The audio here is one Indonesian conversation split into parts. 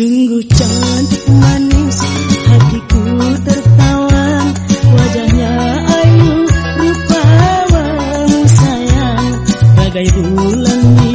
Sungguh cantik manis hatiku tertawa wajahnya ayu rupa sayang. Bagai bulan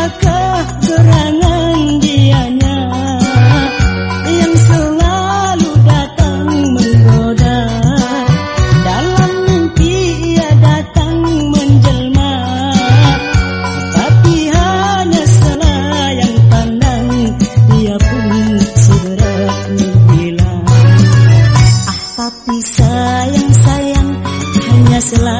Apakah dianya Yang selalu datang menggoda? Dalam mimpi ia datang menjelma Tapi hanya selayang pandang ia pun segera hilang Ah tapi sayang-sayang hanya selayang